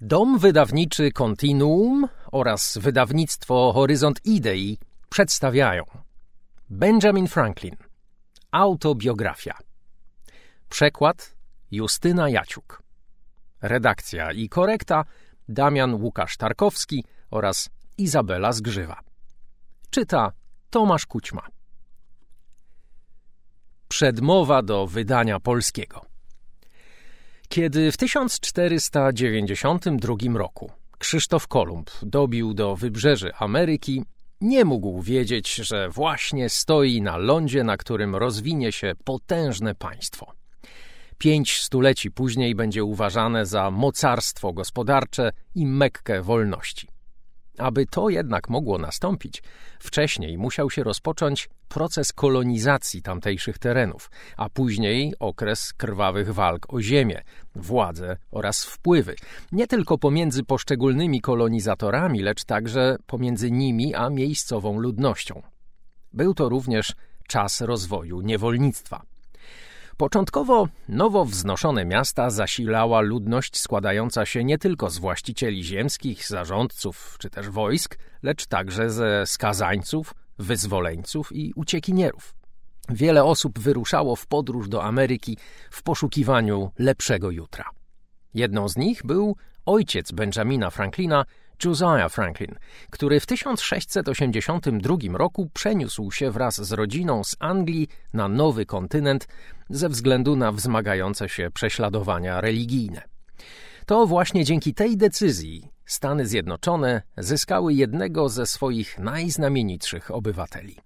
Dom wydawniczy Continuum oraz wydawnictwo Horyzont Idei przedstawiają Benjamin Franklin Autobiografia. Przekład Justyna Jaciuk. Redakcja i korekta Damian Łukasz Tarkowski oraz Izabela Zgrzywa. Czyta Tomasz Kućma. Przedmowa do wydania polskiego kiedy w 1492 roku Krzysztof Kolumb dobił do wybrzeży Ameryki, nie mógł wiedzieć, że właśnie stoi na lądzie, na którym rozwinie się potężne państwo. Pięć stuleci później będzie uważane za mocarstwo gospodarcze i mekkę wolności. Aby to jednak mogło nastąpić, wcześniej musiał się rozpocząć proces kolonizacji tamtejszych terenów, a później okres krwawych walk o ziemię, władzę oraz wpływy, nie tylko pomiędzy poszczególnymi kolonizatorami, lecz także pomiędzy nimi a miejscową ludnością. Był to również czas rozwoju niewolnictwa. Początkowo nowo wznoszone miasta zasilała ludność składająca się nie tylko z właścicieli ziemskich, zarządców czy też wojsk, lecz także ze skazańców, wyzwoleńców i uciekinierów. Wiele osób wyruszało w podróż do Ameryki w poszukiwaniu lepszego jutra. Jedną z nich był ojciec Benjamina Franklina, Josiah Franklin, który w 1682 roku przeniósł się wraz z rodziną z Anglii na nowy kontynent ze względu na wzmagające się prześladowania religijne. To właśnie dzięki tej decyzji Stany Zjednoczone zyskały jednego ze swoich najznamienitszych obywateli.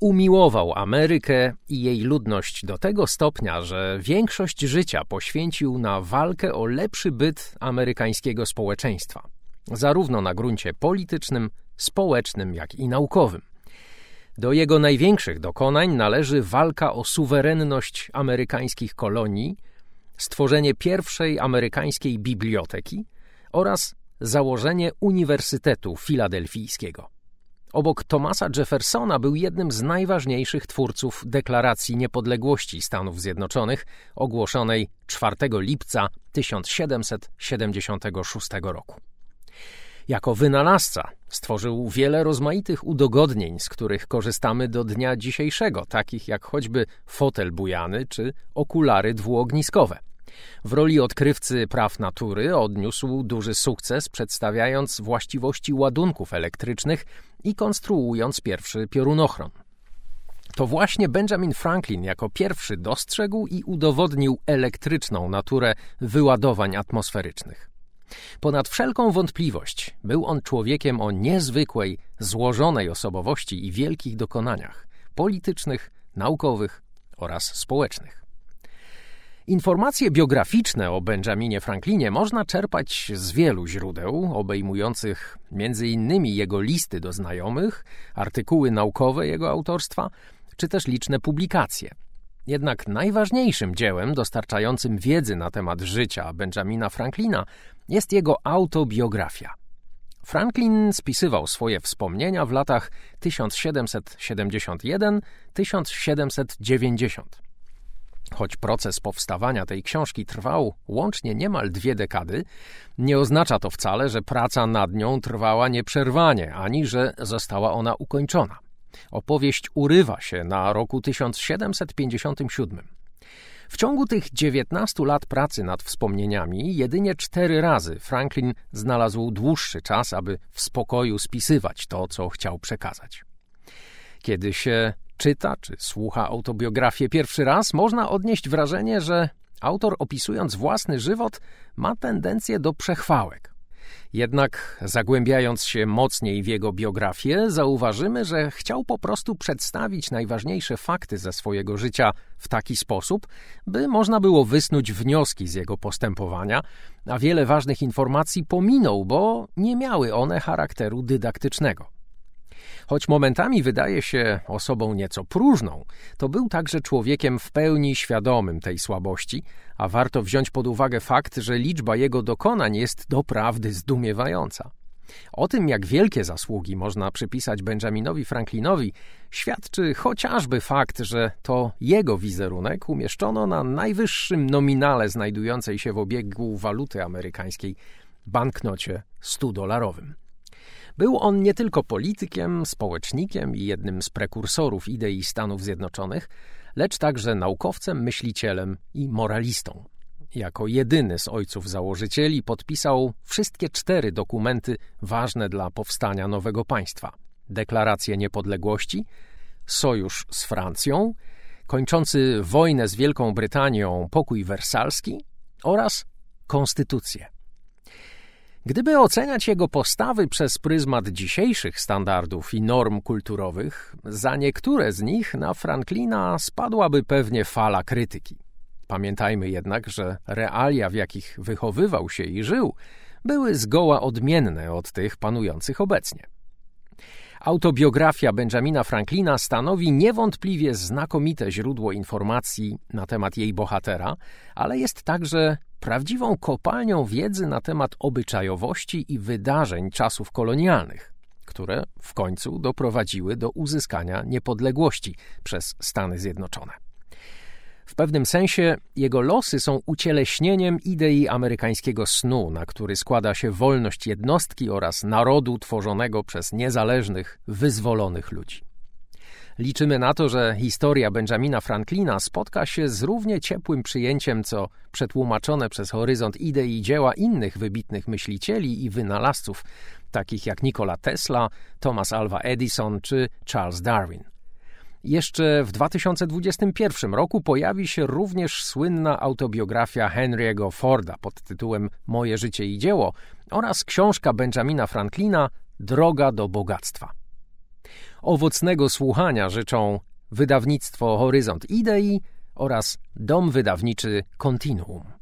Umiłował Amerykę i jej ludność do tego stopnia, że większość życia poświęcił na walkę o lepszy byt amerykańskiego społeczeństwa zarówno na gruncie politycznym, społecznym, jak i naukowym. Do jego największych dokonań należy walka o suwerenność amerykańskich kolonii, stworzenie pierwszej amerykańskiej biblioteki oraz założenie Uniwersytetu Filadelfijskiego. Obok Thomasa Jeffersona był jednym z najważniejszych twórców Deklaracji Niepodległości Stanów Zjednoczonych, ogłoszonej 4 lipca 1776 roku. Jako wynalazca stworzył wiele rozmaitych udogodnień, z których korzystamy do dnia dzisiejszego, takich jak choćby fotel bujany czy okulary dwuogniskowe. W roli odkrywcy praw natury odniósł duży sukces, przedstawiając właściwości ładunków elektrycznych i konstruując pierwszy piorunochron. To właśnie Benjamin Franklin jako pierwszy dostrzegł i udowodnił elektryczną naturę wyładowań atmosferycznych. Ponad wszelką wątpliwość był on człowiekiem o niezwykłej, złożonej osobowości i wielkich dokonaniach politycznych, naukowych oraz społecznych. Informacje biograficzne o Benjaminie Franklinie można czerpać z wielu źródeł, obejmujących m.in. jego listy do znajomych, artykuły naukowe jego autorstwa, czy też liczne publikacje – jednak najważniejszym dziełem dostarczającym wiedzy na temat życia Benjamina Franklina jest jego autobiografia. Franklin spisywał swoje wspomnienia w latach 1771-1790. Choć proces powstawania tej książki trwał łącznie niemal dwie dekady, nie oznacza to wcale, że praca nad nią trwała nieprzerwanie, ani że została ona ukończona. Opowieść urywa się na roku 1757. W ciągu tych 19 lat pracy nad wspomnieniami jedynie cztery razy Franklin znalazł dłuższy czas, aby w spokoju spisywać to, co chciał przekazać. Kiedy się czyta czy słucha autobiografię pierwszy raz, można odnieść wrażenie, że autor opisując własny żywot ma tendencję do przechwałek. Jednak zagłębiając się mocniej w jego biografię, zauważymy, że chciał po prostu przedstawić najważniejsze fakty ze swojego życia w taki sposób, by można było wysnuć wnioski z jego postępowania, a wiele ważnych informacji pominął, bo nie miały one charakteru dydaktycznego. Choć momentami wydaje się osobą nieco próżną, to był także człowiekiem w pełni świadomym tej słabości, a warto wziąć pod uwagę fakt, że liczba jego dokonań jest doprawdy zdumiewająca. O tym, jak wielkie zasługi można przypisać Benjaminowi Franklinowi, świadczy chociażby fakt, że to jego wizerunek umieszczono na najwyższym nominale znajdującej się w obiegu waluty amerykańskiej banknocie 100-dolarowym. Był on nie tylko politykiem, społecznikiem i jednym z prekursorów idei Stanów Zjednoczonych, lecz także naukowcem, myślicielem i moralistą. Jako jedyny z ojców założycieli podpisał wszystkie cztery dokumenty ważne dla powstania nowego państwa: Deklarację Niepodległości, sojusz z Francją, kończący wojnę z Wielką Brytanią pokój wersalski oraz konstytucję. Gdyby oceniać jego postawy przez pryzmat dzisiejszych standardów i norm kulturowych, za niektóre z nich na Franklina spadłaby pewnie fala krytyki. Pamiętajmy jednak, że realia, w jakich wychowywał się i żył, były zgoła odmienne od tych panujących obecnie. Autobiografia Benjamina Franklina stanowi niewątpliwie znakomite źródło informacji na temat jej bohatera, ale jest także prawdziwą kopalnią wiedzy na temat obyczajowości i wydarzeń czasów kolonialnych, które w końcu doprowadziły do uzyskania niepodległości przez Stany Zjednoczone. W pewnym sensie jego losy są ucieleśnieniem idei amerykańskiego snu, na który składa się wolność jednostki oraz narodu tworzonego przez niezależnych, wyzwolonych ludzi. Liczymy na to, że historia Benjamina Franklina spotka się z równie ciepłym przyjęciem, co przetłumaczone przez horyzont idei dzieła innych wybitnych myślicieli i wynalazców, takich jak Nikola Tesla, Thomas Alva Edison czy Charles Darwin. Jeszcze w 2021 roku pojawi się również słynna autobiografia Henry'ego Forda pod tytułem Moje życie i dzieło oraz książka Benjamina Franklina Droga do bogactwa. Owocnego słuchania życzą wydawnictwo Horyzont Idei oraz dom wydawniczy Continuum.